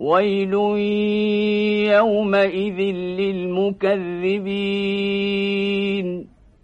ويل يومئذ للمكذبين.